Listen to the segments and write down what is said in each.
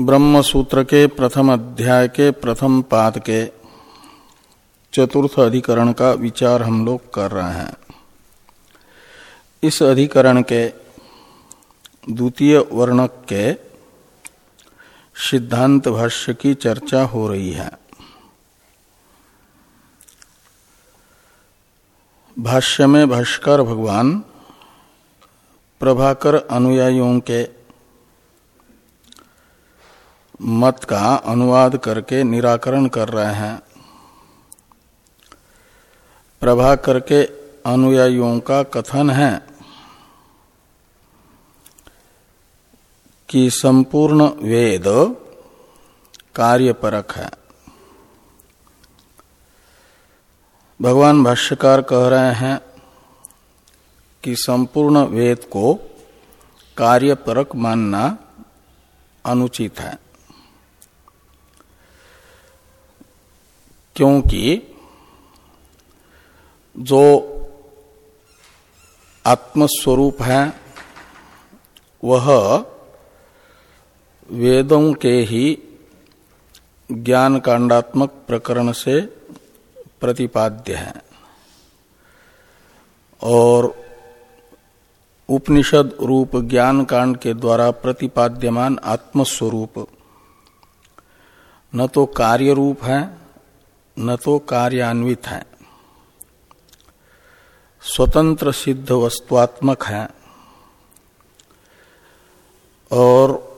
ब्रह्म सूत्र के प्रथम अध्याय के प्रथम पाद के चतुर्थ अधिकरण का विचार हम लोग कर रहे हैं। इस अधिकरण के द्वितीय वर्णक के सिद्धांत भाष्य की चर्चा हो रही है। भाष्य में भाष्कर भगवान प्रभाकर अनुयायियों के मत का अनुवाद करके निराकरण कर रहे हैं। प्रभाकर के अनुयायियों का कथन है कि संपूर्ण वेद कार्यपरक है। भगवान भाष्यकार कह रहे हैं कि संपूर्ण वेद को कार्यपरक मानना अनुचित है। क्योंकि जो आत्मस्वरूप है, वह वेदों के ही ज्ञान कांडात्मक प्रकरण से प्रतिपाद्य है। और उपनिषद रूप ज्ञान कांड के द्वारा प्रतिपाद्यमान आत्मस्वरूप न तो कार्य रूप है न तो कार्यान्वित है। स्वतंत्र सिद्ध वस्तुआत्मक है। और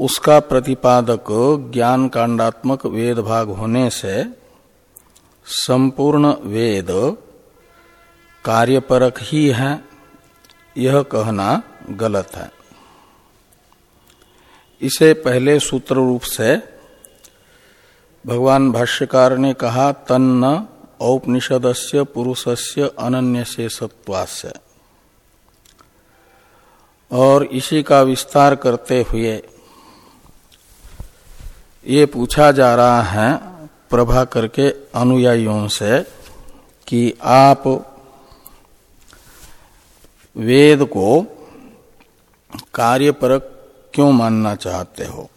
उसका प्रतिपादक ज्ञान कांडात्मक वेद भाग होने से संपूर्ण वेद कार्यपरक ही है, यह कहना गलत है। इसे पहले सूत्र रूप से भगवान भाष्यकार ने कहा, तन्न औपनिषदस्य पुरुषस्य अनन्य से सत्वास्य और इसी का विस्तार करते हुए ये पूछा जा रहा है प्रभाकर के अनुयायियों से कि आप वेद को कार्यपरक क्यों मानना चाहते हो?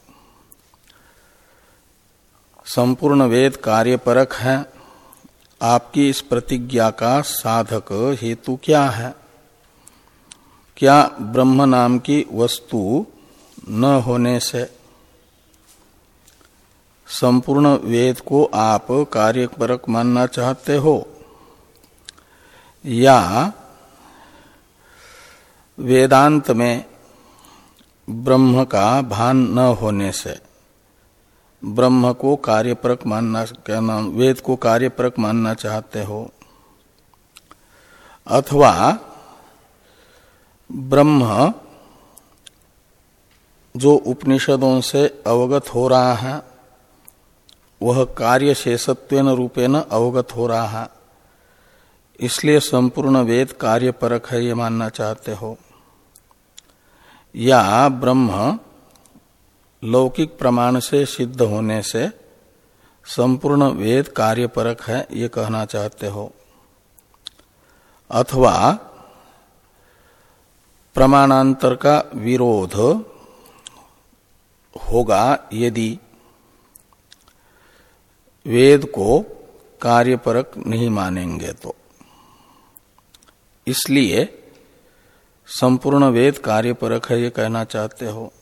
संपूर्ण वेद कार्यपरक है। आपकी इस प्रतिज्ञा का साधक हेतु क्या है? क्या ब्रह्म नाम की वस्तु न होने से? संपूर्ण वेद को आप कार्यपरक मानना चाहते हो? या वेदांत में ब्रह्म का भान न होने से? ब्रह्म को कार्यपरक मानना, क्या नाम, वेद को कार्यपरक मानना चाहते हो? अथवा ब्रह्म जो उपनिषदों से अवगत हो रहा है, वह कार्य शेषत्व रूपेण अवगत हो रहा है, इसलिए संपूर्ण वेद कार्यपरक है ये मानना चाहते हो। या ब्रह्म लौकिक प्रमाण से सिद्ध होने से संपूर्ण वेद कार्यपरक है, ये कहना चाहते हो। अथवा प्रमाणांतर का विरोध होगा यदि वेद को कार्यपरक नहीं मानेंगे तो। इसलिए संपूर्ण वेद कार्यपरक है, ये कहना चाहते हो।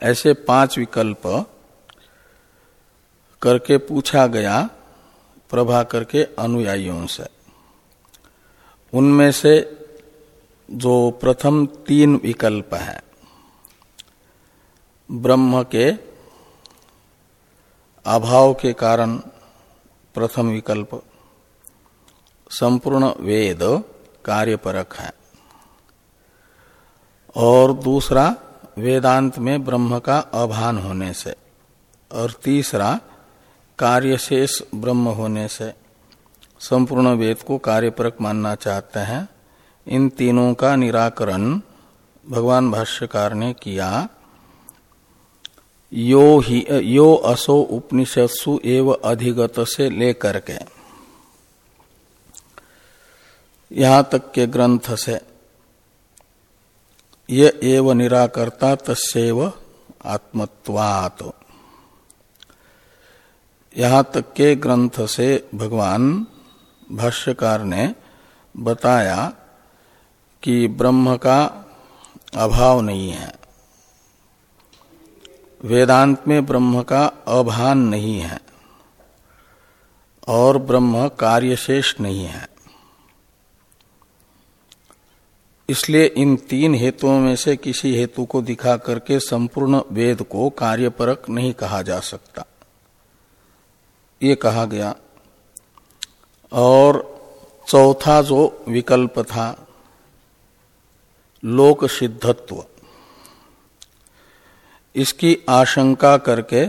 ऐसे पाँच विकल्प करके पूछा गया प्रभा करके अनुयायियों से। उनमें से जो प्रथम तीन विकल्प है, ब्रह्म के अभाव के कारण प्रथम विकल्प, संपूर्ण वेद कार्यपरक है, और दूसरा वेदांत में ब्रह्म का अभान होने से, और तीसरा, कार्यशेष ब्रह्म होने से, संपूर्ण वेद को कार्यपरक मानना चाहते हैं। इन तीनों का निराकरण भगवान भाष्यकार ने किया। यो ही, यो असो उपनिषत्सु एव अधिगत से लेकर के। यहाँ तक के ग्रंथ से ये एव निराकर्ता तस्व आत्मत्वात। यहाँ तक के ग्रंथ से भगवान भाष्यकार ने बताया कि ब्रह्म का अभाव नहीं है। वेदांत में ब्रह्म का अभान नहीं है और ब्रह्म कार्यशेष नहीं है। इसलिए इन तीन हेतुओं में से किसी हेतु को दिखा करके संपूर्ण वेद को कार्यपरक नहीं कहा जा सकता। ये कहा गया। और चौथा जो विकल्प था, लोक सिद्धत्व। इसकी आशंका करके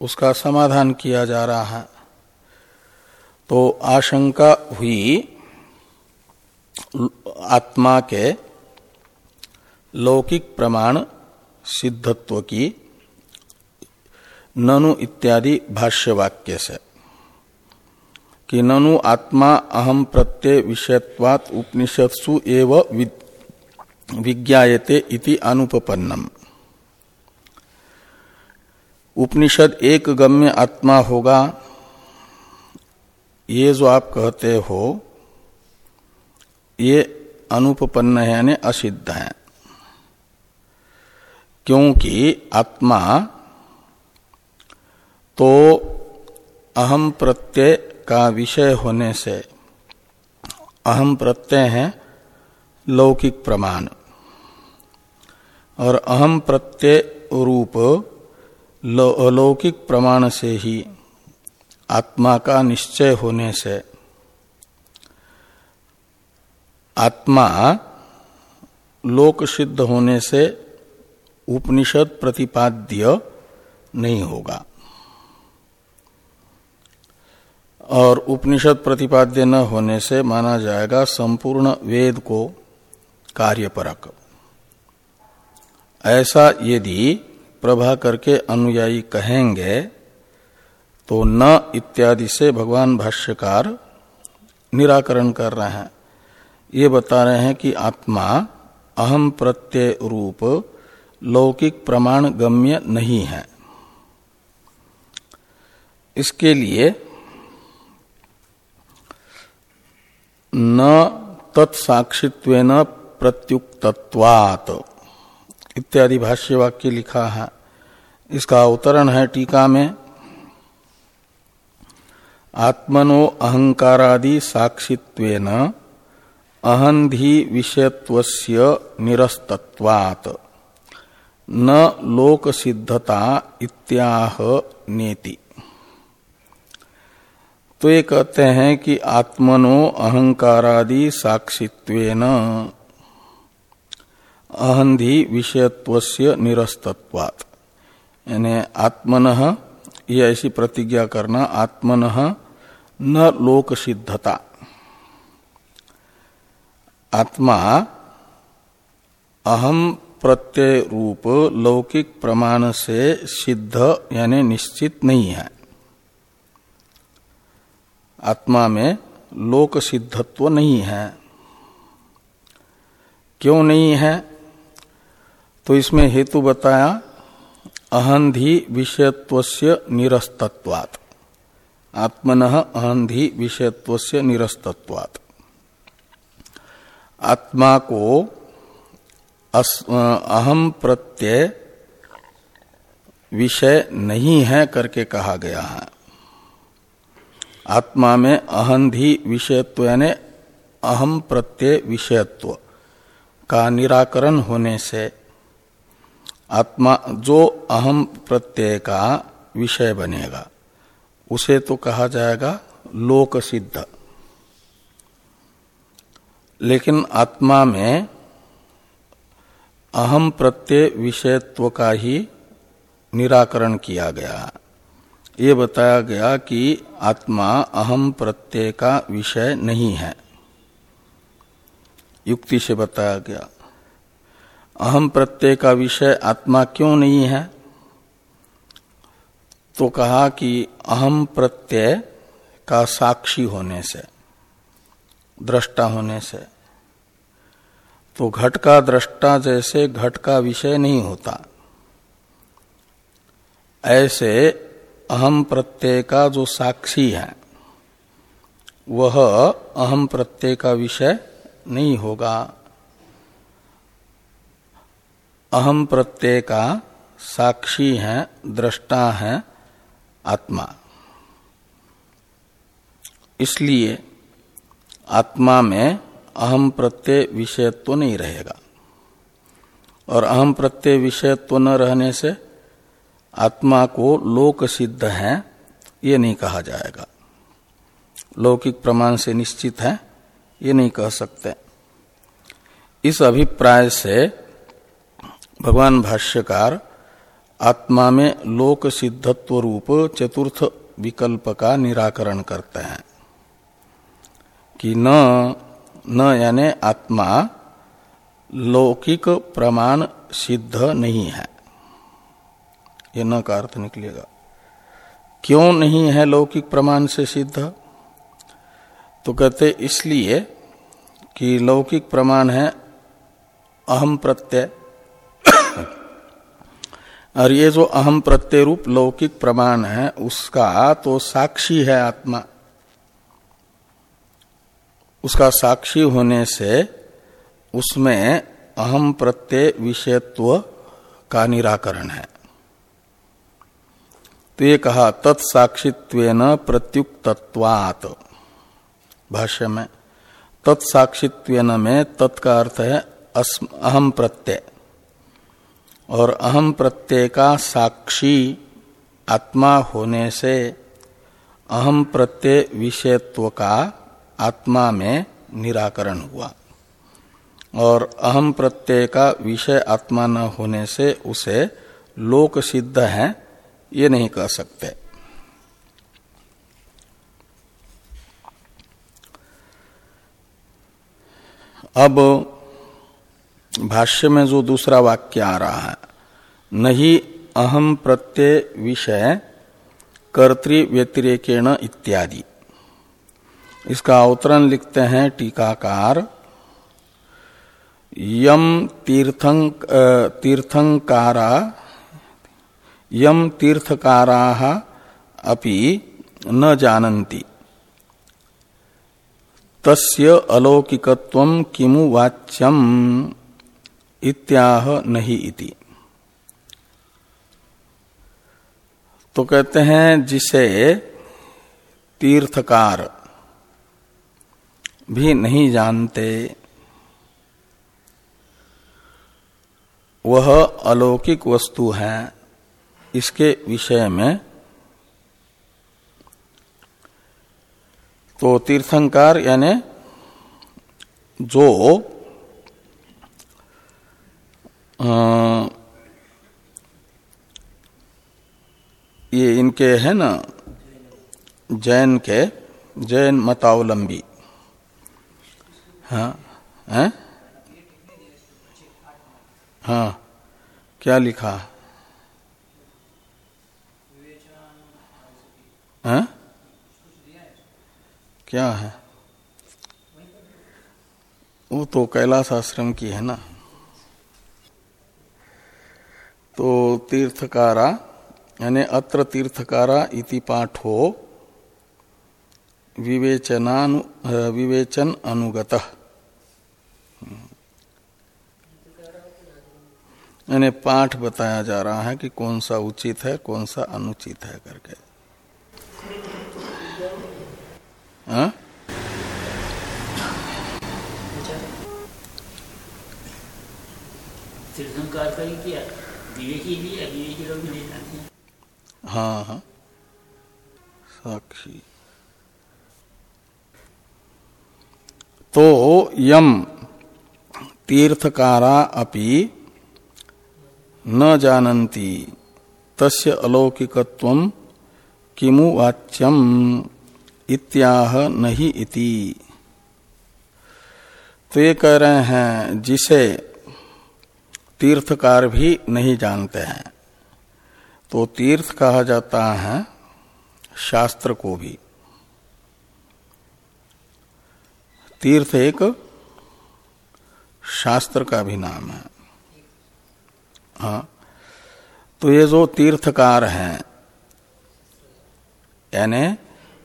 उसका समाधान किया जा रहा है। तो आशंका हुई आत्मा के लौकिक प्रमाण, सिद्धत्व की ननु इत्यादि भाष्य वाक्य से। कि ननु आत्मा अहम प्रत्यय विषयत्वात उपनिषत्सु एव विज्ञायते इति अनुपन्नम उपनिषद एक गम्य आत्मा होगा, ये जो आप कहते हो ये अनुपन्न है यानी असिद्ध है। क्योंकि आत्मा तो अहम प्रत्यय का विषय होने से अहम प्रत्यय है लौकिक प्रमाण। और अहम प्रत्यय रूप अलौकिक प्रमाण से ही आत्मा का निश्चय होने से आत्मा लोक सिद्ध होने से उपनिषद प्रतिपाद्य नहीं होगा। और उपनिषद प्रतिपाद्य न होने से माना जाएगा संपूर्ण वेद को कार्यपरक। ऐसा यदि प्रभा करके अनुयायी कहेंगे तो न इत्यादि से भगवान भाष्यकार निराकरण कर रहे हैं। ये बता रहे हैं कि आत्मा अहम प्रत्यय रूप लौकिक प्रमाण गम्य नहीं है। इसके लिए न तत्साक्षित्व प्रत्युक्तत्वात् इत्यादि भाष्य वाक्य लिखा है। इसका अवतरण है टीका में। आत्मनो अहंकारादि साक्षित्वेन अहंधि विषयत्वस्य निरस्तत्वात्। न लोक सिद्धता इत्याह नेति। तो ये कहते हैं कि आत्मनो अहंकारादि साक्षित्वेन अहंधि विषयत्वस्य निरस्तत्वात्। यानी आत्मन, ये ऐसी प्रतिज्ञा करना, आत्मन न लोक सिद्धता आत्मा अहम प्रत्यय रूप लौकिक प्रमाण से सिद्ध, यानी निश्चित नहीं है। आत्मा में लोक सिद्धत्व नहीं है। क्यों नहीं है? तो इसमें हेतु बताया, अहंधि विषयत्वस्य निरस्तत्वात्। आत्मन अहंधि विषयत्वस्य निरस्तत्वात्। आत्मा को अहम प्रत्यय विषय नहीं है करके कहा गया है। आत्मा में अहंधि विषयत्व यानी अहम प्रत्यय विषयत्व का निराकरण होने से आत्मा जो अहम प्रत्यय का विषय बनेगा, उसे तो कहा जाएगा लोक सिद्ध लेकिन आत्मा में अहम प्रत्यय विषयत्व का ही निराकरण किया गया। ये बताया गया कि आत्मा अहम प्रत्यय का विषय नहीं है। युक्ति से बताया गया, अहम प्रत्यय का विषय आत्मा क्यों नहीं है? तो कहा कि अहम प्रत्यय का साक्षी होने से। दृष्टा होने से। तो घट का दृष्टा जैसे घट का विषय नहीं होता। ऐसे अहम प्रत्यय का जो साक्षी है, वह अहम प्रत्यय का विषय नहीं होगा। अहम प्रत्यय का साक्षी है, दृष्टा है, आत्मा। इसलिए आत्मा में अहम प्रत्यय विषयत्व तो नहीं रहेगा। और अहम प्रत्यय विषयत्व तो न रहने से आत्मा को लोक सिद्ध है, ये नहीं कहा जाएगा। लौकिक प्रमाण से निश्चित है, ये नहीं कह सकते। इस अभिप्राय से भगवान भाष्यकार आत्मा में लोक सिद्धत्व रूप चतुर्थ विकल्प का निराकरण करते हैं। कि न न यानी आत्मा लौकिक प्रमाण सिद्ध नहीं है। ये न का अर्थ निकलेगा। क्यों नहीं है लौकिक प्रमाण से सिद्ध? तो कहते इसलिए कि लौकिक प्रमाण है अहम प्रत्यय। और ये जो अहम प्रत्यय रूप लौकिक प्रमाण है, उसका तो साक्षी है आत्मा। उसका साक्षी होने से उसमें अहम प्रत्यय विषयत्व का निराकरण है। तो ये कहा तत्साक्षित्व प्रत्युक्तत्वात्। भाष्य में तत्साक्षित्व में तत्का अर्थ है अहम प्रत्यय। और अहम प्रत्यय का साक्षी आत्मा होने से अहम प्रत्यय विषयत्व का आत्मा में निराकरण हुआ। और अहम प्रत्यय का विषय आत्मा न होने से उसे लोक सिद्ध है, ये नहीं कह सकते। अब भाष्य में जो दूसरा वाक्य आ रहा है, नहीं अहम प्रत्यय विषय कर्तृ व्यतिरेकेण इत्यादि। इसका अवतरण लिखते हैं टीकाकार। यम तीर्थंक तीर्थंकारा, यम तीर्थकारा अपि न जानन्ति। तस्य अलौकिकत्व किमु वाच्यम इत्याह नहीं इति। तो कहते हैं जिसे तीर्थकार भी नहीं जानते। वह अलौकिक वस्तु है। इसके विषय में तो तीर्थंकार यानी जो आ, ये इनके है ना जैन के जैन मतावलंबी। हाँ है? हाँ क्या लिखा? है? क्या है? वो तो कैलाश आश्रम की है ना। तो तीर्थकारा, यानी अत्र तीर्थकारा इति पाठो विवेचनानु विवेचन अनुगत। यानी पाठ बताया जा रहा है कि कौन सा उचित है कौन सा अनुचित है करके। हाँ? हाँ हाँ। साक्षी। तो यम तीर्थकारा अपि न जानती तस्य अलौकिकत्व किमु वाच्यम इत्याह नहीं इति। तो ये कह रहे हैं, जिसे तीर्थकार भी नहीं जानते हैं तो तीर्थ कहा जाता है शास्त्र को भी। तीर्थ एक शास्त्र का भी नाम है। हाँ। तो ये जो तीर्थकार हैं, यानी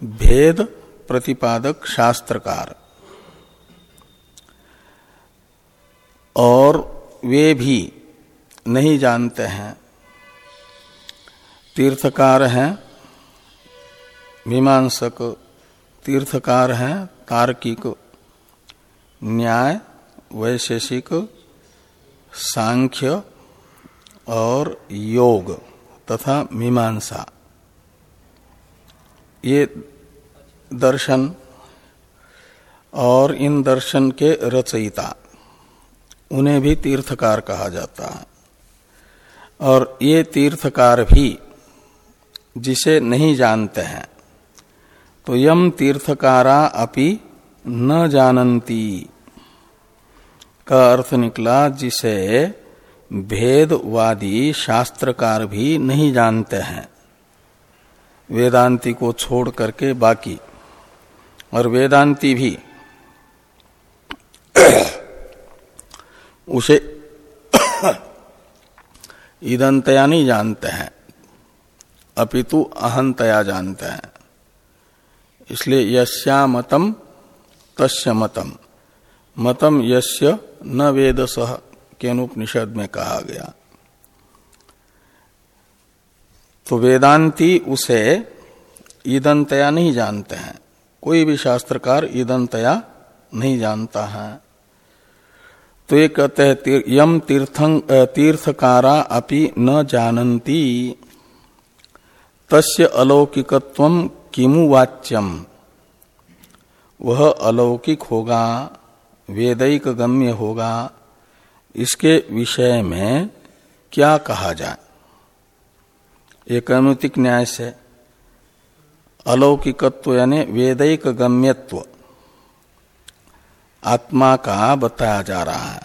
भेद प्रतिपादक शास्त्रकार, और वे भी नहीं जानते हैं। तीर्थकार हैं, मीमांसक, तीर्थकार हैं, तार्किक, न्याय, वैशेषिक, सांख्य और योग तथा मीमांसा। ये दर्शन और इन दर्शन के रचयिता। उन्हें भी तीर्थकार कहा जाता है। और ये तीर्थकार भी जिसे नहीं जानते हैं तो यम तीर्थकारा अपि न जानती का अर्थ निकला जिसे भेदवादी शास्त्रकार भी नहीं जानते हैं। वेदांति को छोड़ करके बाकी। और वेदांति भी उसे ईदंतया नहीं जानते हैं। अपितु अहंतया जानते हैं। इसलिए यश्या मतम, तस्य मतम। मतम यस्य न वेद सह के अनुपनिषद में कहा गया। तो वेदांती उसे ईदंतया नहीं जानते हैं। कोई भी शास्त्रकार ईदंतया नहीं जानता है। तो ये कहते हैं यम तीर्थं तीर्थकारा अपि न जानती तस्य अलौकिकत्व किमु वाच्यम? वह अलौकिक होगा वेदिक गम्य होगा। इसके विषय में क्या कहा जाए? एक अनुतिक न्याय से अलौकिकत्व यानी वेदिक गम्यत्व आत्मा का बताया जा रहा है।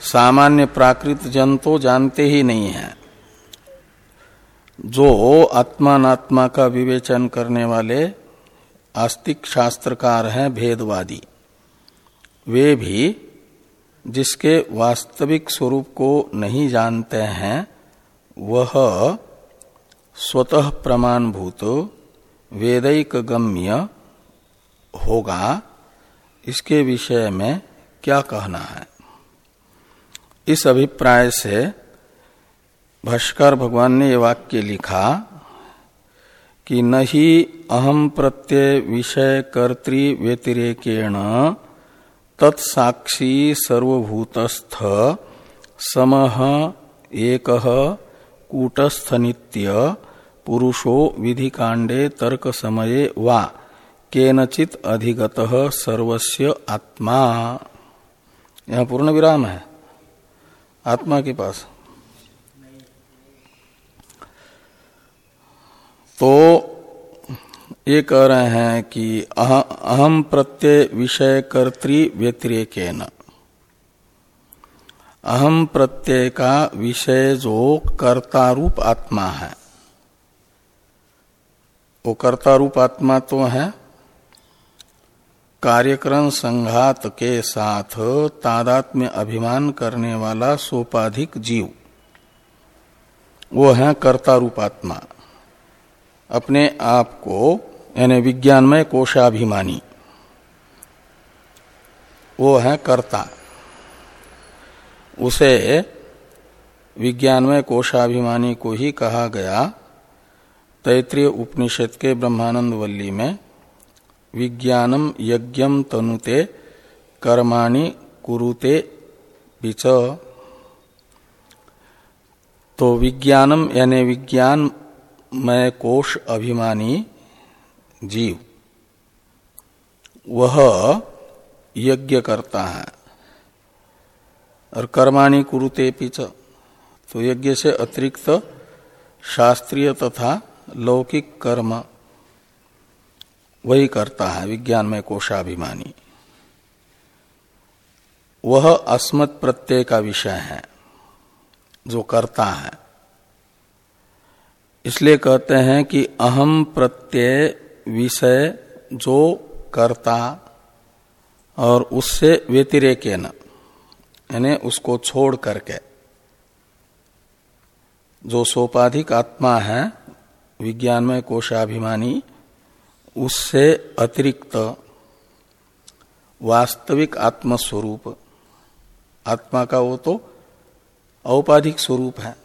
सामान्य प्राकृत जन तो जानते ही नहीं है। जो आत्मात्मा का विवेचन करने वाले आस्तिक शास्त्रकार हैं, भेदवादी। वे भी जिसके वास्तविक स्वरूप को नहीं जानते हैं, वह स्वतः प्रमाणभूत वेदिक गम्य होगा। इसके विषय में क्या कहना है? इस अभिप्राय से भाष्कर भगवान ने ये वाक्य लिखा कि न ही अहम प्रत्यय विषय कर्तृ व्यतिरेकेण तत्साक्षी सर्वभूतस्थ समह एक कूटस्थ नित्य पुरुषो विधि कांडे तर्क समये वा केनचित अधिगत सर्वस्य आत्मा। यह पूर्ण विराम है। आत्मा के पास। तो ये कह रहे हैं कि अहम प्रत्यय विषय कर्तृ व्यतिरेक अहम प्रत्यय का विषय जो कर्तारूप आत्मा है। वो कर्तारूप आत्मा तो है। कार्यक्रम संघात के साथ तादात्म्य अभिमान करने वाला सोपाधिक जीव। वो है कर्ता रूपात्मा अपने आप को यानी विज्ञानमय कोशाभिमानी। वो है कर्ता। उसे विज्ञानमय कोशाभिमानी को ही कहा गया तैतृय उपनिषद के ब्रह्मानंद वल्ली में, विज्ञानम यज्ञम तनुते कर्माणि कुरुते बिच तो विज्ञानम यानी विज्ञान मय कोश अभिमानी जीव। वह यज्ञ करता है। और कर्माणि कुरुते पिच तो यज्ञ से अतिरिक्त शास्त्रीय तथा लौकिक कर्म वही करता है, विज्ञान में कोशाभिमानी। वह अस्मत् प्रत्यय का विषय है, जो करता है। इसलिए कहते हैं कि अहम प्रत्यय विषय जो करता और उससे व्यतिरेक यानी उसको छोड़ करके। जो सोपाधिक आत्मा है विज्ञान में कोशाभिमानी, उससे अतिरिक्त वास्तविक आत्मस्वरूप, आत्मा का वो तो औपाधिक स्वरूप है,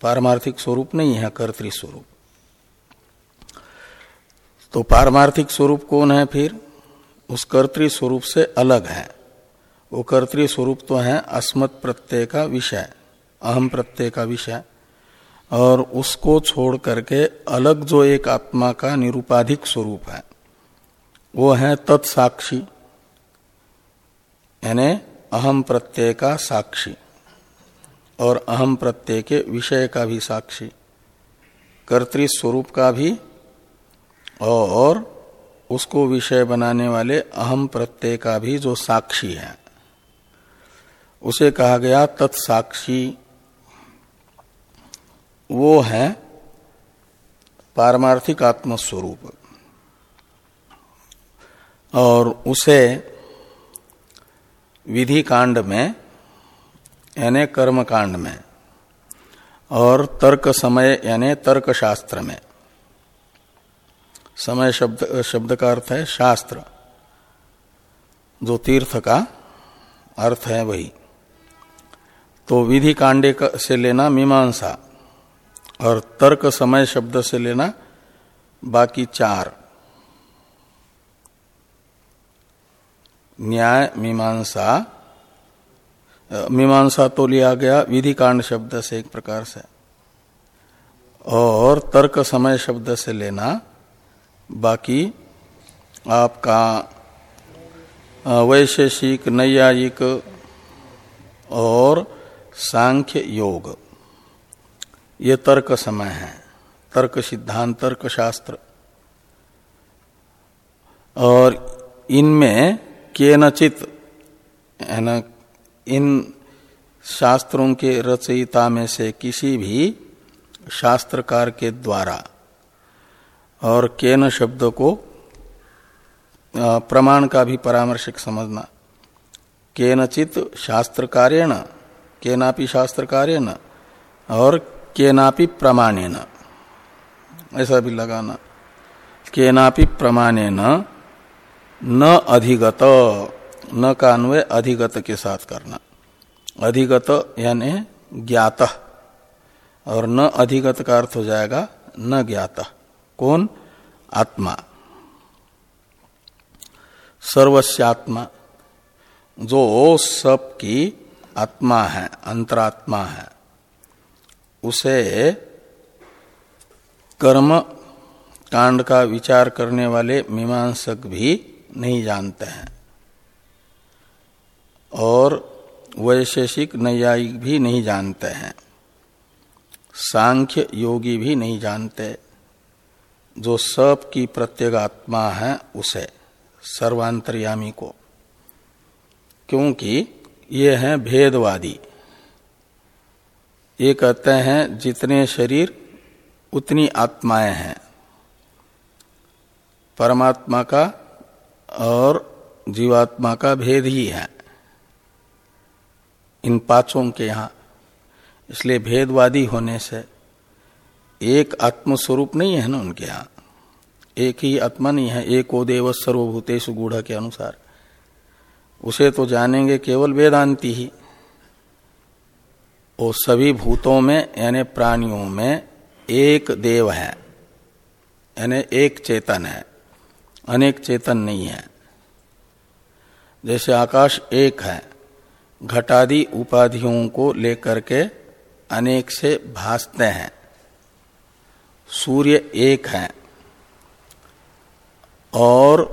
पारमार्थिक स्वरूप नहीं है कर्तृ स्वरूप तो पारमार्थिक स्वरूप कौन है फिर? उस कर्तृ स्वरूप से अलग है। वो कर्तृ स्वरूप तो है अस्मत् प्रत्यय का विषय अहम प्रत्यय का विषय। और उसको छोड़ करके अलग जो एक आत्मा का निरूपाधिक स्वरूप है, वो है तत्साक्षी, यानी अहम प्रत्यय का साक्षी और अहम प्रत्यय के विषय का भी साक्षी। कर्तृ स्वरूप का भी और उसको विषय बनाने वाले अहम प्रत्यय का भी जो साक्षी है। उसे कहा गया तत्साक्षी। वो है पारमार्थिक आत्मस्वरूप। और उसे विधि कांड में, यानी कर्म कांड में, और तर्क समय, यानी तर्क शास्त्र में समय शब्द शब्द का अर्थ है शास्त्र। जो तीर्थ का अर्थ है वही। तो विधि कांडे का से लेना मीमांसा और तर्क समय शब्द से लेना बाकी चार। न्याय, मीमांसा मीमांसा तो लिया गया, विधि कांड शब्द से एक प्रकार से। और तर्क समय शब्द से लेना बाकी आपका वैशेषिक, नैयायिक और सांख्य योग। ये तर्क समय है। तर्क सिद्धांत, तर्क शास्त्र। और इनमें केनचित, है न, इन शास्त्रों के रचयिता में से किसी भी शास्त्रकार के द्वारा और केन शब्द को प्रमाण का भी परामर्शक समझना। केनचित शास्त्र कार्यण केनापि शास्त्र कार्यण और केनापि प्रमाणेन। ऐसा भी लगाना। केनापि प्रमाणेन न अधिगत, न का अन्वय अधिगत के साथ करना। अधिगत यानी ज्ञात, और न अधिगत का अर्थ हो जाएगा न ज्ञात। कौन? आत्मा। सर्वस्यात्मा। जो सब की आत्मा है, अंतरात्मा है, उसे कर्म कांड का विचार करने वाले मीमांसक भी नहीं जानते हैं। और वैशेषिक नैयायिक भी नहीं जानते हैं। सांख्य योगी भी नहीं जानते। जो सब की प्रत्येगात्मा है, उसे, सर्वांतर्यामी को। क्योंकि ये हैं भेदवादी। ये कहते हैं, जितने शरीर, उतनी आत्माएँ हैं। परमात्मा का और जीवात्मा का भेद ही है। इन पाँचों के यहाँ, इसलिए भेदवादी होने से एक आत्मस्वरूप नहीं है ना उनके यहाँ? एक ही आत्मा नहीं है, एक ओ देव सर्वभूतेश गूढ़ के अनुसार। उसे तो जानेंगे केवल वेदांति ही। वो सभी भूतों में, यानी प्राणियों में एक देव है, यानी एक चेतन है, अनेक चेतन नहीं है। जैसे आकाश एक है, घटादि उपाधियों को लेकर के अनेक से भासते हैं। सूर्य एक है और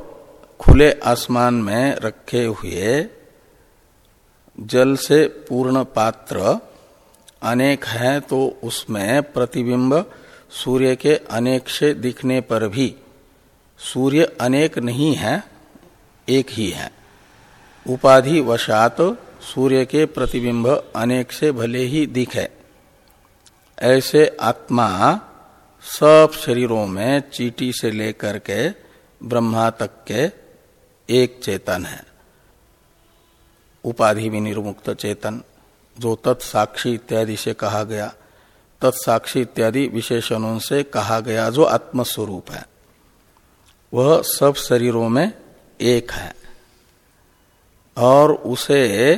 खुले आसमान में रखे हुए जल से पूर्ण पात्र अनेक है तो उसमें प्रतिबिंब सूर्य के अनेक से दिखने पर भी सूर्य अनेक नहीं है, एक ही है। उपाधि वशात सूर्य के प्रतिबिंब अनेक से भले ही दिखे। ऐसे आत्मा सब शरीरों में चीटी से लेकर के ब्रह्मा तक के एक चेतन है। उपाधि भी निर्मुक्त चेतन, जो तत्साक्षी इत्यादि से कहा गया, तत्साक्षी इत्यादि विशेषणों से कहा गया जो आत्मस्वरूप है। वह सब शरीरों में एक है और उसे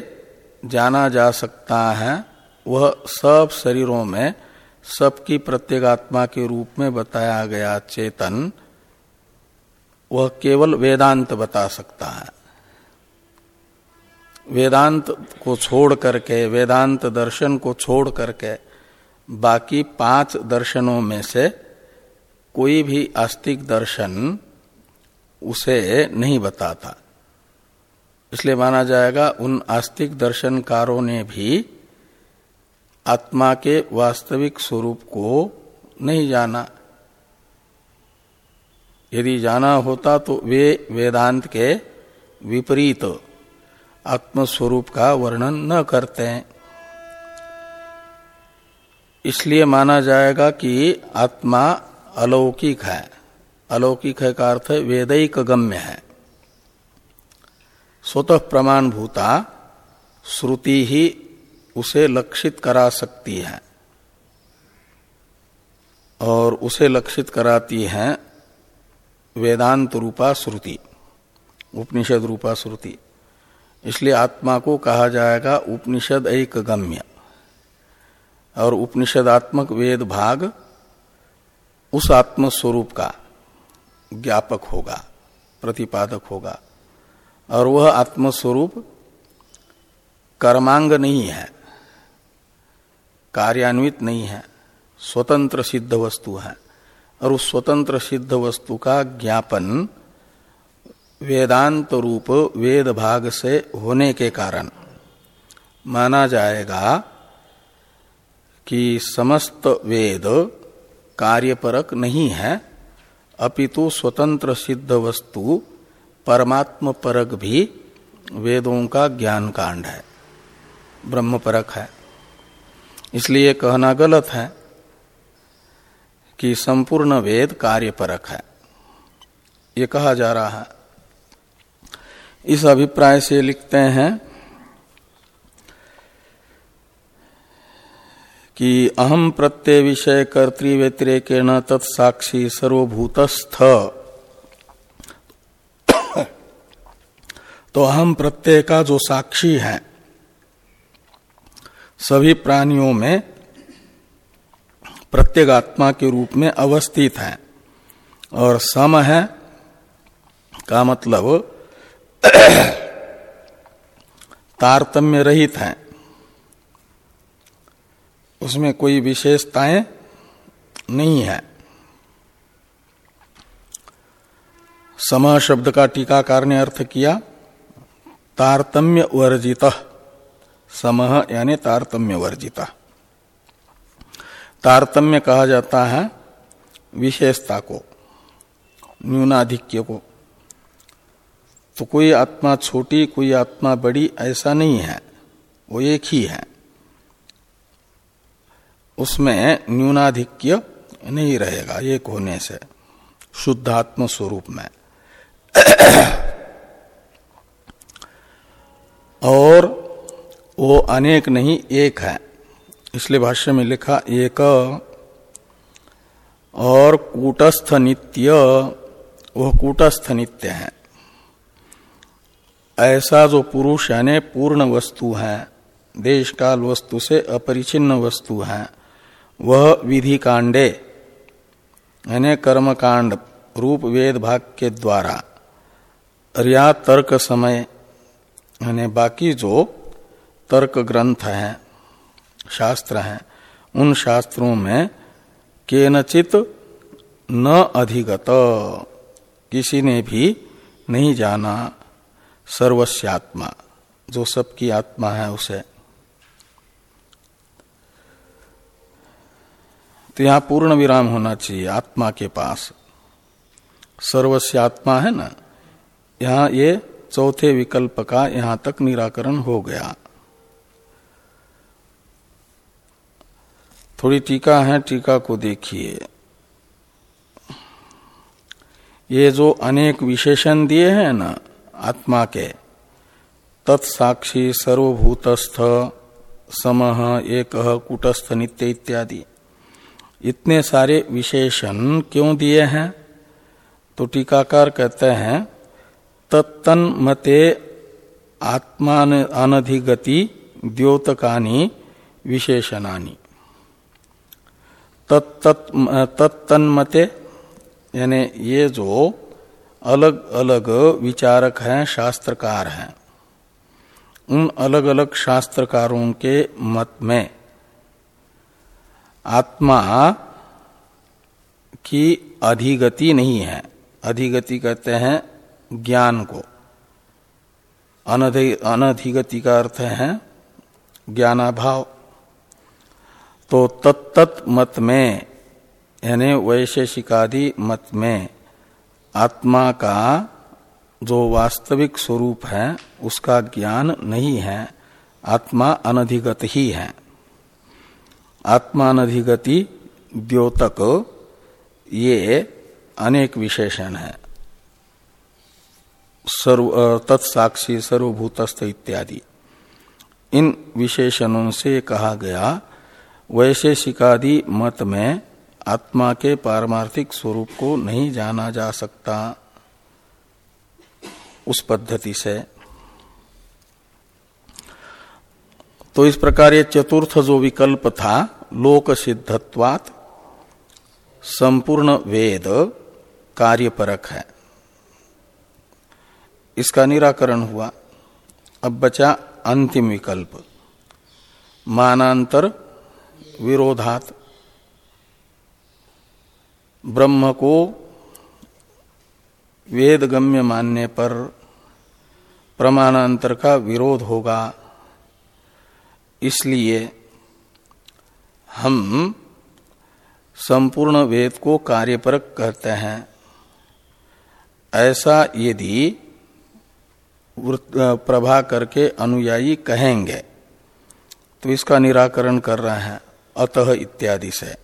जाना जा सकता है, वह सब शरीरों में सबकी प्रत्येगात्मा के रूप में बताया गया चेतन, वह केवल वेदांत बता सकता है। वेदांत को छोड़ करके, वेदांत दर्शन को छोड़ करके, बाकी पाँच दर्शनों में से कोई भी आस्तिक दर्शन उसे नहीं बताता। इसलिए माना जाएगा, उन आस्तिक दर्शनकारों ने भी आत्मा के वास्तविक स्वरूप को नहीं जाना। यदि जाना होता तो वे वेदांत के विपरीत आत्मस्वरूप का वर्णन न करते। हैं इसलिए माना जाएगा कि आत्मा अलौकिक है। अलौकिक है का अर्थ वेदिक गम्य है। स्वतः प्रमाण भूता श्रुति ही उसे लक्षित करा सकती है। और उसे लक्षित कराती है वेदांत रूपा श्रुति, उपनिषद रूपा श्रुति। इसलिए आत्मा को कहा जाएगा उपनिषद एक गम्य और उपनिषदात्मक वेद भाग उस आत्म स्वरूप का ज्ञापक होगा, प्रतिपादक होगा। और वह आत्मस्वरूप कर्मांग नहीं है। कार्यान्वित नहीं है, स्वतंत्र सिद्ध वस्तु है। और उस स्वतंत्र सिद्ध वस्तु का ज्ञापन वेदांत रूप वेद भाग से होने के कारण माना जाएगा कि समस्त वेद कार्यपरक नहीं है, अपितु स्वतंत्र सिद्ध वस्तु परमात्म परक भी वेदों का ज्ञान कांड है, ब्रह्म परक है। इसलिए कहना गलत है कि संपूर्ण वेद कार्यपरक है। ये कहा जा रहा है। इस अभिप्राय से लिखते हैं कि अहम प्रत्यय विषय कर्तृव्यतिरेकेण तत्साक्षी सर्वभूतस्थ। तो अहम प्रत्यय का जो साक्षी है सभी प्राणियों में प्रत्येगात्मा के रूप में अवस्थित है। और सम है का मतलब तारतम्य रहित है। उसमें कोई विशेषताएँ नहीं है। सम शब्द का टीकाकार ने अर्थ किया, तारतम्य वर्जित। समह यानी तारतम्य वर्जिता। तारतम्य कहा जाता है विशेषता को, न्यूनाधिक्य को। तो कोई आत्मा छोटी, कोई आत्मा बड़ी ऐसा नहीं है, वो एक ही है। उसमें न्यूनाधिक्य नहीं रहेगा, एक होने से शुद्ध आत्म स्वरूप में। और अनेक नहीं, एक है। इसलिए भाष्य में लिखा, एक और कूटस्थ नित्य, वह कूटस्थ नित्य है। ऐसा जो पुरुष यानी पूर्ण वस्तु है देश काल वस्तु से अपरिचिन्न वस्तु है, वह विधि कांडे यानी कर्मकांड, रूप वेद भाग के द्वारा, रिया तर्क समय, यानी बाकी जो तर्क ग्रंथ हैं, शास्त्र हैं, उन शास्त्रों में केनचित न अधिगत, किसी ने भी नहीं जाना सर्वस्यात्मा, जो सबकी आत्मा है उसे। तो यहाँ पूर्ण विराम होना चाहिए आत्मा के पास। सर्वस्यात्मा है ना, यहाँ ये चौथे विकल्प का यहाँ तक निराकरण हो गया। थोड़ी टीका है, टीका को देखिए। ये जो अनेक विशेषण दिए हैं ना, आत्मा के, तत्साक्षी सर्वभूतस्थ, समह, एक, कुटस्थ, नित्य इत्यादि, इतने सारे विशेषण क्यों दिए हैं? तो टीकाकार कहते हैं, तत्तन मते आत्मान अनधिगति द्योतकानी विशेषणानी। तत्तन्मते यानी ये जो अलग अलग विचारक हैं, शास्त्रकार हैं, उन अलग अलग शास्त्रकारों के मत में आत्मा की अधिगति नहीं है। अधिगति कहते हैं ज्ञान को। अनधिगति का अर्थ है ज्ञानाभाव। तो तत्त मत में, यानी वैशेषिकादि मत में, आत्मा का जो वास्तविक स्वरूप है, उसका ज्ञान नहीं है, आत्मा अनधिगत ही है। आत्मानधिगति द्योतक, ये अनेक विशेषण है। सर्व तत्साक्षी, सर्वभूतस्थ इत्यादि। इन विशेषणों से कहा गया वैशेषिकादि मत में आत्मा के पारमार्थिक स्वरूप को नहीं जाना जा सकता। उस पद्धति से। तो इस प्रकार ये चतुर्थ जो विकल्प था लोक सिद्धत्वात संपूर्ण वेद कार्यपरक है। इसका निराकरण हुआ। अब बचा अंतिम विकल्प। मानांतर विरोधात ब्रह्म को वेद गम्य मानने पर प्रमाणांतर का विरोध होगा। इसलिए हम संपूर्ण वेद को कार्यपरक कहते हैं। ऐसा यदि प्रभा करके अनुयायी कहेंगे तो इसका निराकरण कर रहे हैं। अतः इत्यादि से।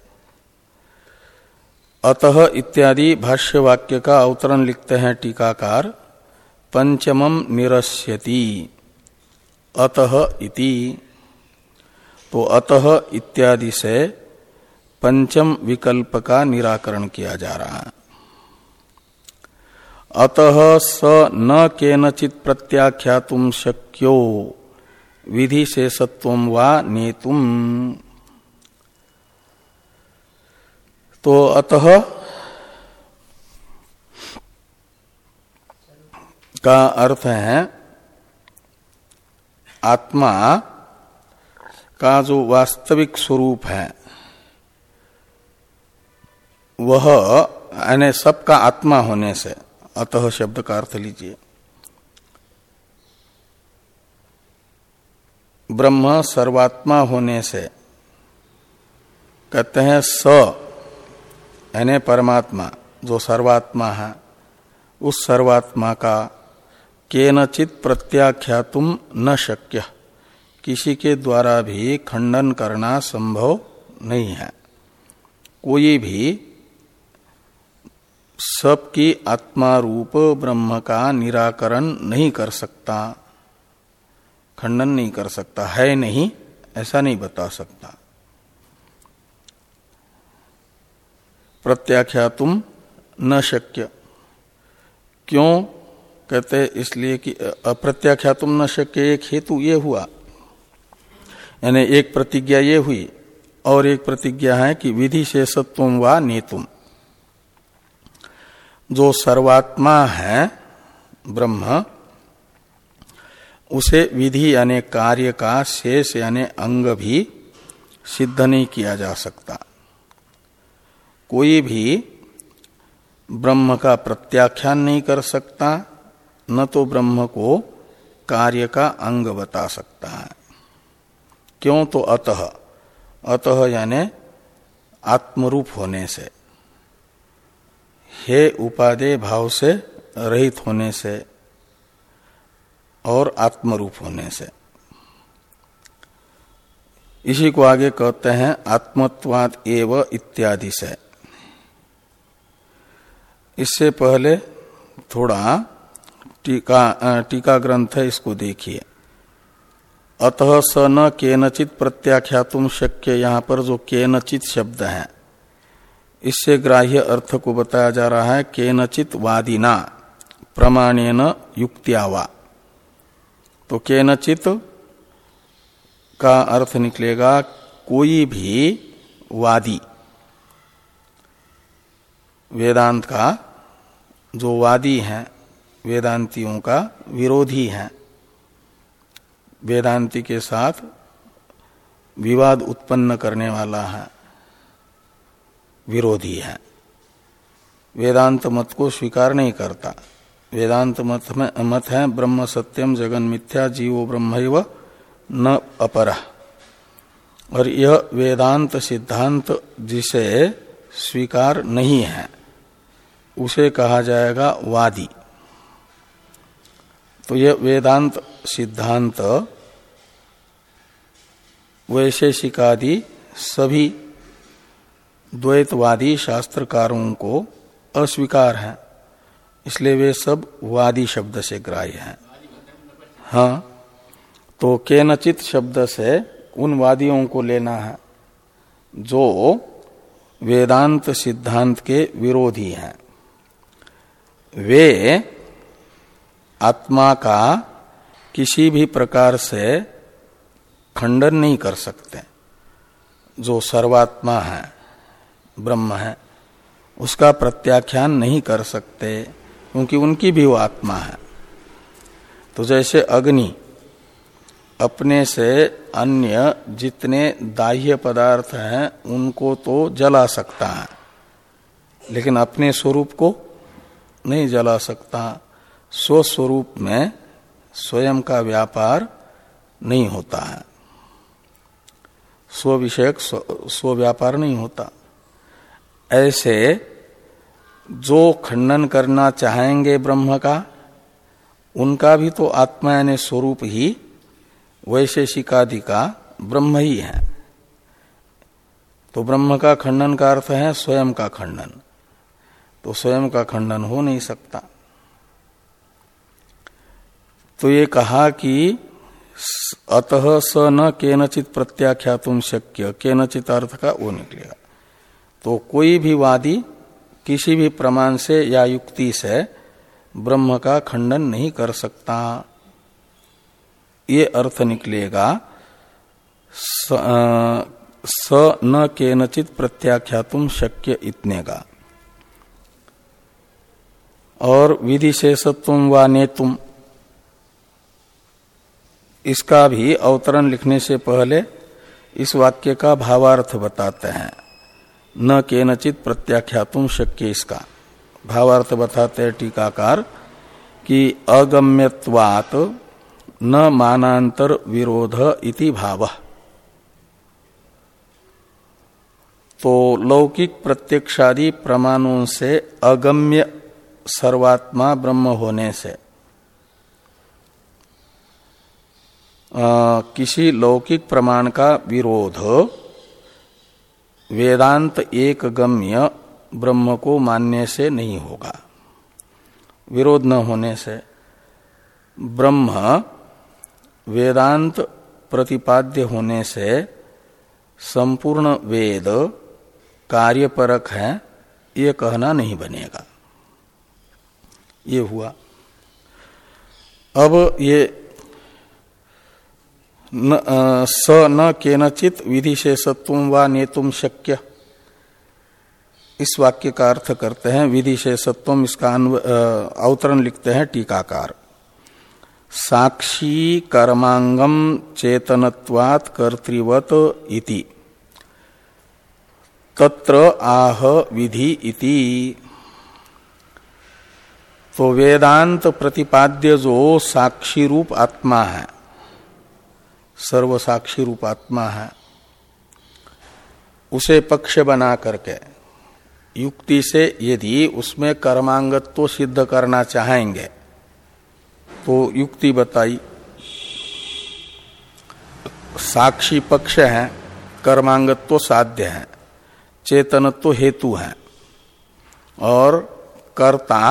अतः इत्यादि भाष्य वाक्य का अवतरण लिखते हैं टीकाकार पंचमम निरस्यति। अतः इति। तो अतः इत्यादि से पंचम विकल्प का निराकरण किया जा रहा है। अतः स न केनचित प्रत्याख्यातुम शक्यो विधि से सत्व वा नेतुम। तो अतः का अर्थ है, आत्मा का जो वास्तविक स्वरूप है, वह, यानी सबका आत्मा होने से, अतः शब्द का अर्थ लीजिए। ब्रह्म सर्वात्मा होने से, कहते हैं स यानी परमात्मा, जो सर्वात्मा है, उस सर्वात्मा का केनचित प्रत्याख्यातुम न शक्य। किसी के द्वारा भी खंडन करना संभव नहीं है। कोई भी सबकी आत्मा रूप ब्रह्म का निराकरण नहीं कर सकता, खंडन नहीं कर सकता, है नहीं, ऐसा नहीं बता सकता। प्रत्याख्या तुम न शक्य। क्यों? कहते इसलिए कि अप्रत्याख्या तुम न शक्य, एक हेतु ये हुआ। यानी एक प्रतिज्ञा ये हुई, और एक प्रतिज्ञा है कि विधि से सत्व व नेतुम जो सर्वात्मा है, ब्रह्म, उसे विधि यानी कार्य का शेष यानी अंग भी सिद्ध नहीं किया जा सकता। कोई भी ब्रह्म का प्रत्याख्यान नहीं कर सकता, न तो ब्रह्म को कार्य का अंग बता सकता है। क्यों तो अतः अतः यानी आत्मरूप होने से, हे उपादेय भाव से रहित होने से और आत्मरूप होने से। इसी को आगे कहते हैं आत्मत्वाद एव इत्यादि से। इससे पहले थोड़ा टीका टीका ग्रंथ है, इसको देखिए। अतः स न केनचित प्रत्याख्यातुम शक्य, यहाँ पर जो केनचित शब्द है, इससे ग्राह्य अर्थ को बताया जा रहा है, केनचित वादिना, प्रमाणेन युक्त्यावा। तो केनचित का अर्थ निकलेगा, कोई भी वादी। वेदांत का जो वादी है, वेदांतियों का विरोधी है। वेदांति के साथ विवाद उत्पन्न करने वाला है, विरोधी है। वेदांत मत को स्वीकार नहीं करता। वेदांत मत में, मत है ब्रह्म सत्यम जगन मिथ्या जीवो ब्रह्म न अपर। और यह वेदांत सिद्धांत जिसे स्वीकार नहीं है। उसे कहा जाएगा वादी। तो यह वेदांत सिद्धांत, वैशेषिकादि सभी द्वैतवादी शास्त्रकारों को अस्वीकार है। इसलिए वे सब वादी शब्द से ग्राह्य हैं। हाँ तो केनचित शब्द से उन वादियों को लेना है जो वेदांत सिद्धांत के विरोधी हैं। वे आत्मा का किसी भी प्रकार से खंडन नहीं कर सकते। जो सर्वात्मा है, ब्रह्म है, उसका प्रत्याख्यान नहीं कर सकते, क्योंकि उनकी भी वो आत्मा है। तो जैसे अग्नि अपने से अन्य जितने दाह्य पदार्थ हैं, उनको तो जला सकता है, लेकिन अपने स्वरूप को नहीं जला सकता। स्वस्वरूप में स्वयं का व्यापार नहीं होता है। स्व विषयक स्व व्यापार नहीं होता। ऐसे जो खंडन करना चाहेंगे ब्रह्म का, उनका भी तो आत्मा यानी स्वरूप ही वैशेषिकादि का ब्रह्म ही है। तो ब्रह्म का खंडन का अर्थ है स्वयं का खंडन। तो स्वयं का खंडन हो नहीं सकता। तो ये कहा कि अतः स न केनचित प्रत्याख्यातुम शक्य केनचित अर्थ का वो निकलेगा। तो कोई भी वादी किसी भी प्रमाण से या युक्ति से ब्रह्म का खंडन नहीं कर सकता। ये अर्थ निकलेगा स, आ, स न केनचित प्रत्याख्यातुम शक्य इतने का। और विधि शेषत्व व नेतुम इसका भी अवतरण लिखने से पहले इस वाक्य का भावार्थ बताते हैं। न के नचित प्रत्याख्यातुम शक्य इसका। भावार्थ बताते हैं टीकाकार कि अगम्यवात न मानांतर विरोध इति भाव। तो लौकिक प्रत्यक्षादि प्रमाणों से अगम्य सर्वात्मा ब्रह्म होने से आ, किसी लौकिक प्रमाण का विरोध वेदांत एक गम्य ब्रह्म को मानने से नहीं होगा। विरोध न होने से ब्रह्म वेदांत प्रतिपाद्य होने से संपूर्ण वेद कार्यपरक है ये कहना नहीं बनेगा। ये हुआ। अब ये न, आ, स न केनचित विधि से सत्वम व नेतुम शक्य। इस वाक्य का अर्थ करते हैं विधि से सत्वम इसका अवतरण लिखते हैं टीकाकार। साक्षी कर्मांगम चेतनत्वात् कर्तृवत इति। तत्र आह विधि इति। तो वेदांत प्रतिपाद्य जो साक्षी रूप आत्मा है सर्व साक्षी रूप आत्मा है, उसे पक्ष बना करके, युक्ति से यदि उसमें कर्मांगत्व तो सिद्ध करना चाहेंगे तो युक्ति बताई। साक्षी पक्ष है, कर्मांगत्व तो साध्य है, चेतनत्व तो हेतु है, और कर्ता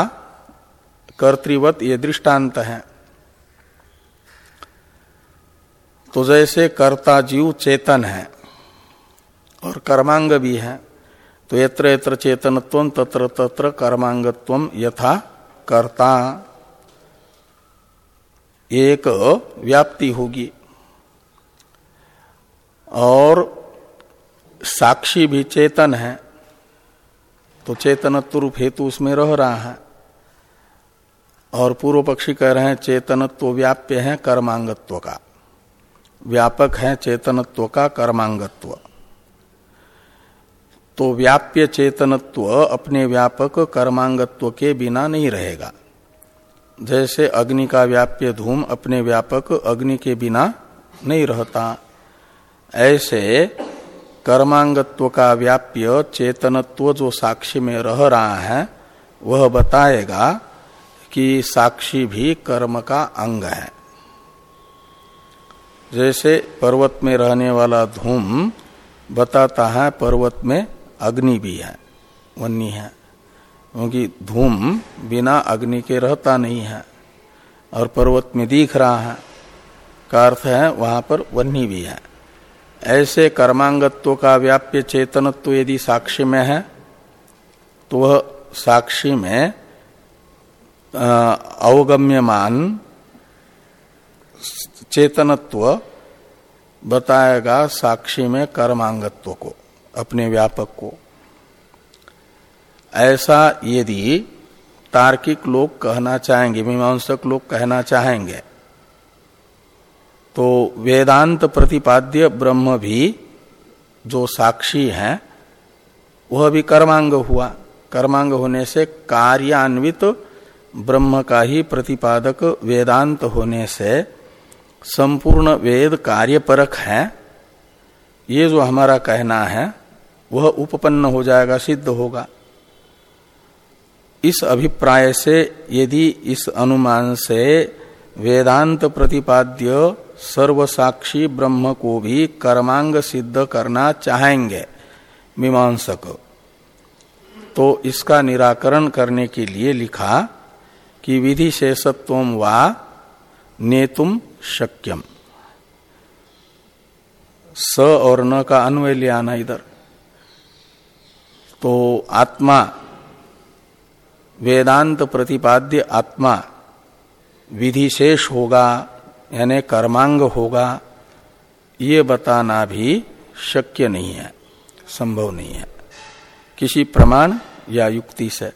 कर्तृवत ये दृष्टांत है। तो जैसे कर्ता जीव चेतन है और कर्मांग भी है तो यत्र यत्र चेतनत्व तत्र तत्र कर्मांगत्व यथा कर्ता। एक व्याप्ति होगी। और साक्षी भी चेतन है तो चेतनत्व रूप हेतु उसमें रह रहा है। और पूर्व पक्षी कह रहे हैं, चेतनत्व व्याप्य है कर्मांगत्व का। व्यापक है चेतनत्व का कर्मांगत्व। तो व्याप्य चेतनत्व अपने व्यापक कर्मांगत्व के बिना नहीं रहेगा। जैसे अग्नि का व्याप्य धूम अपने व्यापक अग्नि के बिना नहीं रहता। ऐसे कर्मांगत्व का व्याप्य चेतनत्व जो साक्षी में रह रहा है, वह बताएगा कि साक्षी भी कर्म का अंग है। जैसे पर्वत में रहने वाला धूम बताता है पर्वत में अग्नि भी है, वन्नी है। क्योंकि धूम बिना अग्नि के रहता नहीं है और पर्वत में दिख रहा है, का अर्थ है वहाँ पर वन्नी भी है। ऐसे कर्मांगत्व का व्याप्य चेतनत्व यदि साक्षी में है तो वह साक्षी में अवगम्यमान चेतनत्व बताएगा साक्षी में कर्मांगत्व को, अपने व्यापक को। ऐसा यदि तार्किक लोग कहना चाहेंगे, मीमांसक लोग कहना चाहेंगे तो वेदांत प्रतिपाद्य ब्रह्म भी जो साक्षी है, वह भी कर्मांग हुआ। कर्मांग होने से कार्यान्वित ब्रह्म का ही प्रतिपादक वेदांत होने से संपूर्ण वेद कार्यपरक है। ये जो हमारा कहना है, वह उपपन्न हो जाएगा, सिद्ध होगा। इस अभिप्राय से, यदि इस अनुमान से वेदांत प्रतिपाद्य सर्वसाक्षी ब्रह्म को भी कर्मांग सिद्ध करना चाहेंगे, मीमांसक। तो इसका निराकरण करने के लिए लिखा कि विधि शेषत्व वा नेतुम शक्यम। स और न का अन्वय ले आना इधर। तो आत्मा, वेदांत प्रतिपाद्य आत्मा विधिशेष होगा, यानी कर्मांग होगा, ये बताना भी शक्य नहीं है, संभव नहीं है। किसी प्रमाण या युक्ति से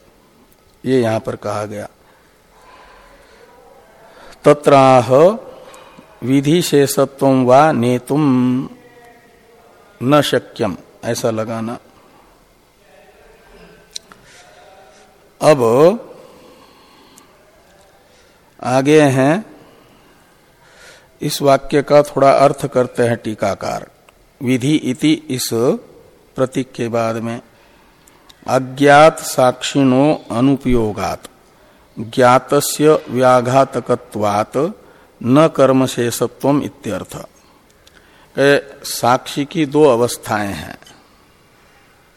ये यहाँ पर कहा गया। तत्राह विधि शेषत्व व नेतुम न शक्यम। ऐसा लगाना। अब आगे हैं। इस वाक्य का थोड़ा अर्थ करते हैं टीकाकार। विधि इति इस प्रतीक के बाद में। अज्ञात साक्षिणो अनुपयोगात। ज्ञातस्य व्याघातकत्वात न कर्म शेषत्व इत्यर्थ साक्षी की दो अवस्थाएँ हैं।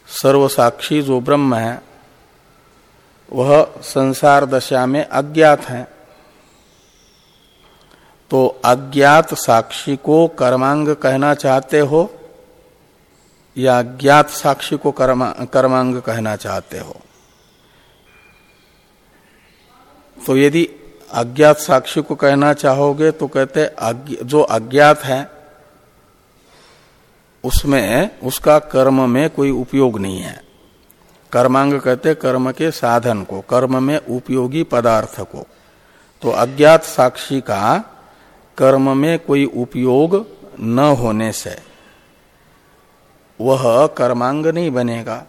सर्वसाक्षी जो ब्रह्म है वह संसार दशा में अज्ञात है। तो अज्ञात साक्षी को कर्मांग कहना चाहते हो या ज्ञात साक्षी को कर्मा, कर्मांग कहना चाहते हो? तो यदि अज्ञात साक्षी को कहना चाहोगे तो कहते जो अज्ञात है, उसमें, उसका कर्म में कोई उपयोग नहीं है। कर्मांग कहते कर्म के साधन को, कर्म में उपयोगी पदार्थ को। तो अज्ञात साक्षी का कर्म में कोई उपयोग न होने से वह कर्मांग नहीं बनेगा।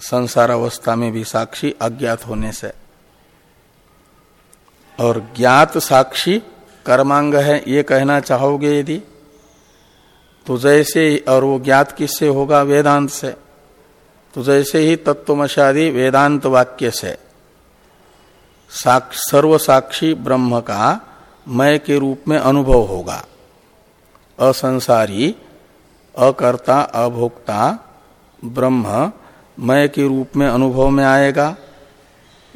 संसार अवस्था में भी साक्षी अज्ञात होने से। और ज्ञात साक्षी कर्मांग है, ये कहना चाहोगे यदि? तो जैसे ही और वो ज्ञात किससे होगा? वेदांत से। तो जैसे ही तत्वमशादी वेदांत वाक्य से। साक्ष सर्व साक्षी ब्रह्म का मय के रूप में अनुभव होगा। असंसारी, अकर्ता, अभोक्ता ब्रह्म मय के रूप में अनुभव में आएगा।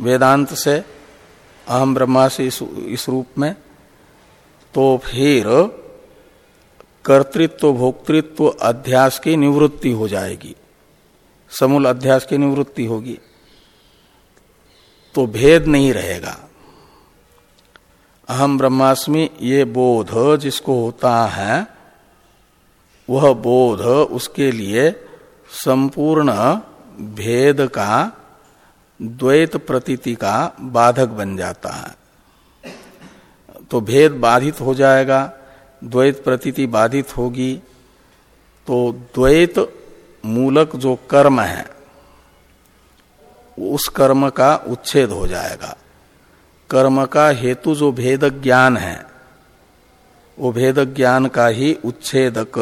वेदांत से अहम ब्रह्मासी इस रूप में तो फिर कर्तृत्व, भोक्तृत्व, अध्यास की निवृत्ति हो जाएगी। समूल अध्यास की निवृत्ति होगी। तो भेद नहीं रहेगा। अहम ब्रह्मास्मि, ये बोध जिसको होता है, वह बोध उसके लिए संपूर्ण भेद का द्वैत प्रतीति का बाधक बन जाता है। तो भेद बाधित हो जाएगा, द्वैत प्रतीति बाधित होगी तो द्वैत मूलक जो कर्म है, उस कर्म का उच्छेद हो जाएगा। कर्म का हेतु जो भेद ज्ञान है, वो भेद ज्ञान का ही उच्छेदक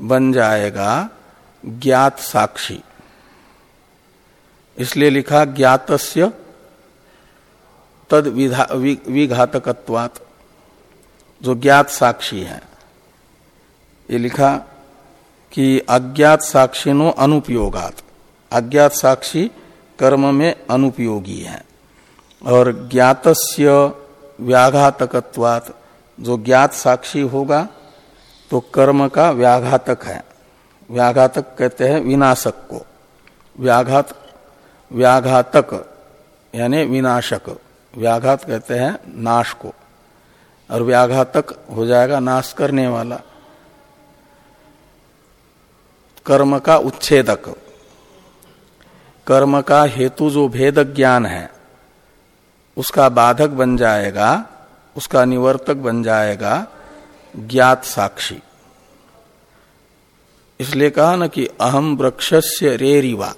बन जाएगा ज्ञात साक्षी। इसलिए लिखा ज्ञातस्य तद विघातकत्वात। जो ज्ञात साक्षी है। ये लिखा कि अज्ञात साक्षिनो अनुपयोगात। अज्ञात साक्षी कर्म में अनुपयोगी है। और ज्ञातस्य व्याघातकत्वात। जो ज्ञात साक्षी होगा तो कर्म का व्याघातक है। व्याघातक कहते हैं विनाशक को। व्याघात व्याघातक, यानी विनाशक। व्याघात कहते हैं नाश को। और व्याघातक हो जाएगा नाश करने वाला। कर्म का उच्छेदक। कर्म का हेतु जो भेद ज्ञान है, उसका बाधक बन जाएगा, उसका निवर्तक बन जाएगा ज्ञात साक्षी। इसलिए कहा ना कि अहम वृक्षस्य रेरिवा।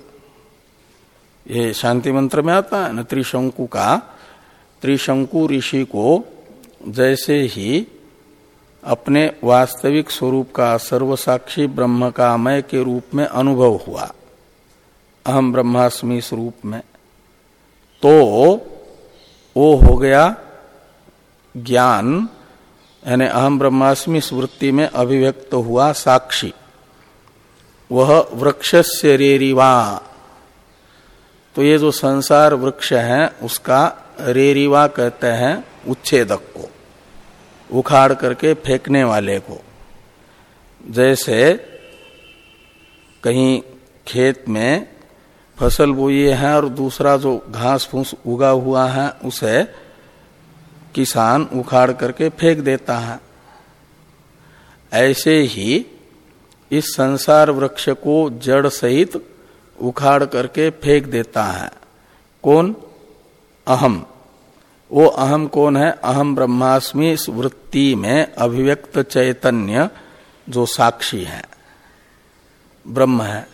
ये शांति मंत्र में आता है, न त्रिशंकु का। त्रिशंकु ऋषि को जैसे ही अपने वास्तविक स्वरूप का, सर्वसाक्षी ब्रह्म का मय के रूप में अनुभव हुआ, अहम ब्रह्मास्मि स्वरूप में तो वो हो गया ज्ञान, यानी अहम ब्रह्मास्मि स्मृति में अभिव्यक्त हुआ साक्षी। वह वृक्ष से रेरिवा तो ये जो संसार वृक्ष है, उसका रेरिवा कहते हैं उच्छेदक को, उखाड़ करके फेंकने वाले को। जैसे कहीं खेत में फ़सल बोई है और दूसरा जो घास फूस उगा हुआ है, उसे किसान उखाड़ करके फेंक देता है। ऐसे ही इस संसार वृक्ष को जड़ सहित उखाड़ करके फेंक देता है। कौन? अहम। वो अहम कौन है? अहम ब्रह्मास्मि इस वृत्ति में अभिव्यक्त चैतन्य जो साक्षी है। ब्रह्म है।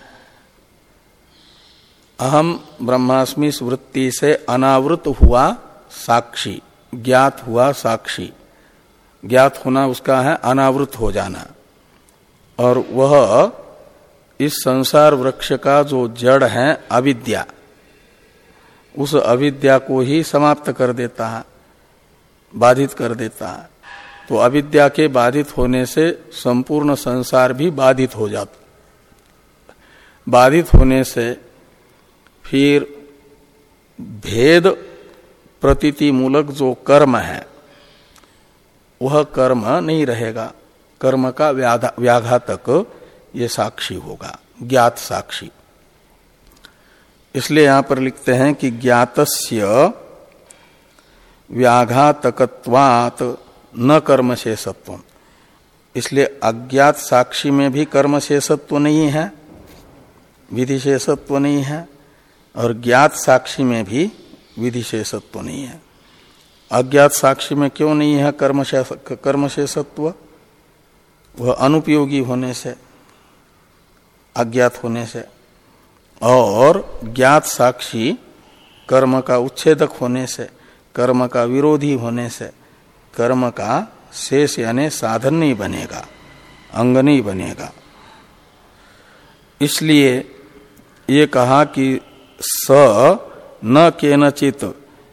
अहम ब्रह्मास्मि इस वृत्ति से अनावृत हुआ साक्षी, ज्ञात हुआ साक्षी। ज्ञात होना उसका है, अनावृत हो जाना। और वह इस संसार वृक्ष का जो जड़ है अविद्या, उस अविद्या को ही समाप्त कर देता है, बाधित कर देता है। तो अविद्या के बाधित होने से संपूर्ण संसार भी बाधित हो जाता बाधित होने से फिर भेद प्रतीति मूलक जो कर्म है, वह कर्म नहीं रहेगा। कर्म का व्याघातक ये साक्षी होगा, ज्ञात साक्षी। इसलिए यहाँ पर लिखते हैं कि ज्ञातस्य व्याघातकत्वात न कर्म शेषत्व इसलिए अज्ञात साक्षी में भी कर्म शेषत्व नहीं है विधि शेषत्व नहीं है, और ज्ञात साक्षी में भी विधि शेषत्व नहीं है। अज्ञात साक्षी में क्यों नहीं है कर्म शेषत्व वह अनुपयोगी होने से अज्ञात होने से। और ज्ञात साक्षी कर्म का उच्छेदक होने से, कर्म का विरोधी होने से, कर्म का शेष यानी साधन नहीं बनेगा, अंग नहीं बनेगा। इसलिए ये कहा कि स न केनचित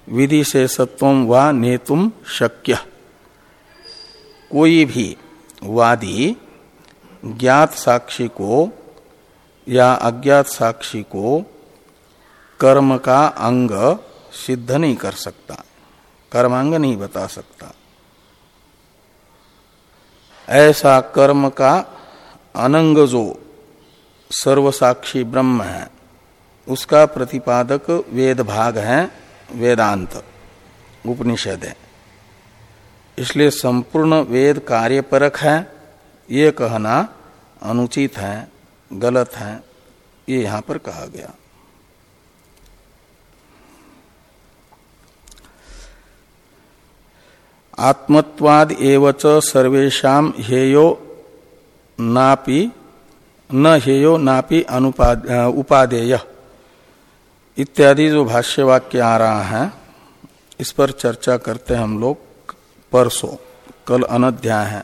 विधि से सत्व व नेतुम शक्य। कोई भी वादी ज्ञात साक्षी को या अज्ञात साक्षी को कर्म का अंग सिद्ध नहीं कर सकता। कर्मांग नहीं बता सकता। ऐसा कर्म का अनंग जो सर्वसाक्षी ब्रह्म है, उसका प्रतिपादक वेद भाग है, वेदांत, उपनिषद है। इसलिए संपूर्ण वेद कार्यपरक है, ये कहना अनुचित है। गलत है, ये यहाँ पर कहा गया। आत्मत्वाद एवच सर्वेशा हेयो नापि, न हेयो नापि उपादेय। इत्यादि जो भाष्य वाक्य आ रहा है, इस पर चर्चा करते हैं हम लोग परसों, कल अनध्याय है।